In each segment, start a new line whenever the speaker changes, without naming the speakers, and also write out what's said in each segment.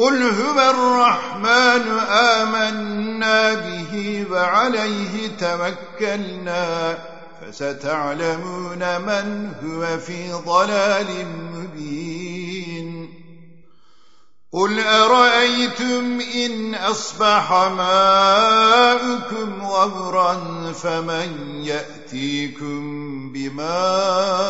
قل هو الرحمن آمنا به وعليه توكلنا فستعلمون من هو في ضلال مبين قل أرأيتم إن أصبح ماءكم غبرا فمن يأتيكم بماء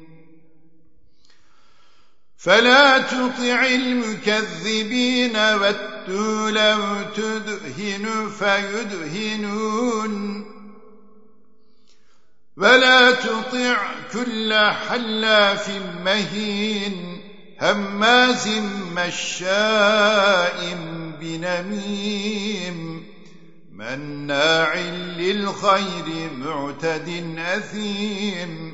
فلا تطع المكذبين والتول تدهن فيدهنون. ولا تطع كل حلاف مهين هماز مشاء بنميم. مناع للخير معتد أثيم.